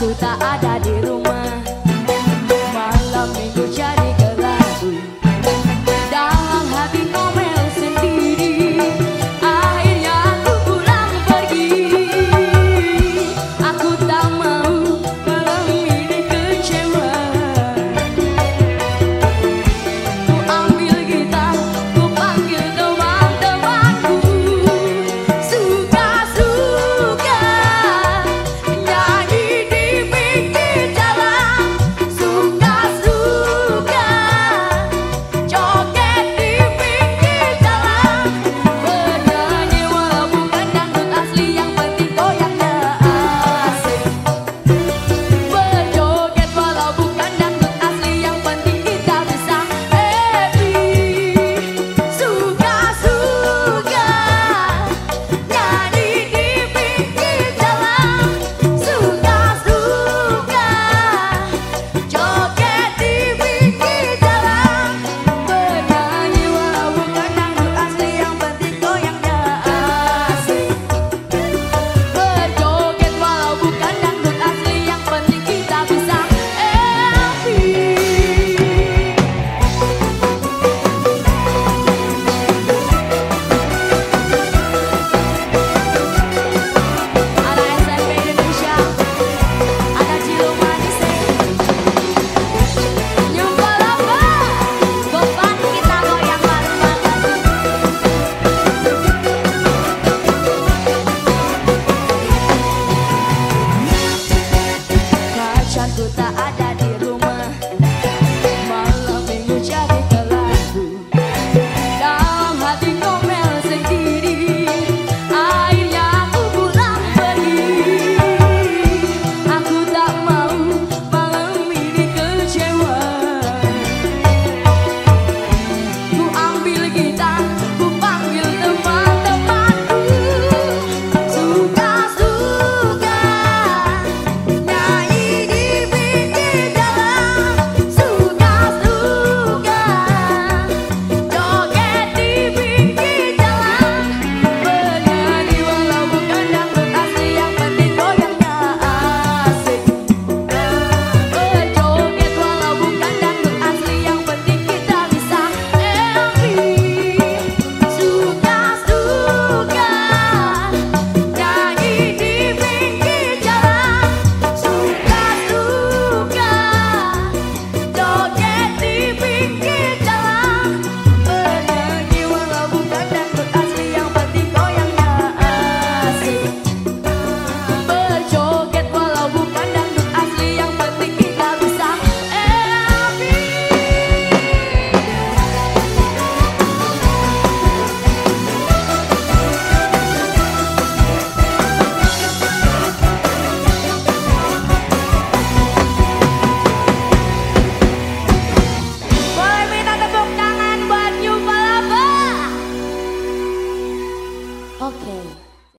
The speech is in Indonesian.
Ku tak ada di rumah. Malam minggu jadi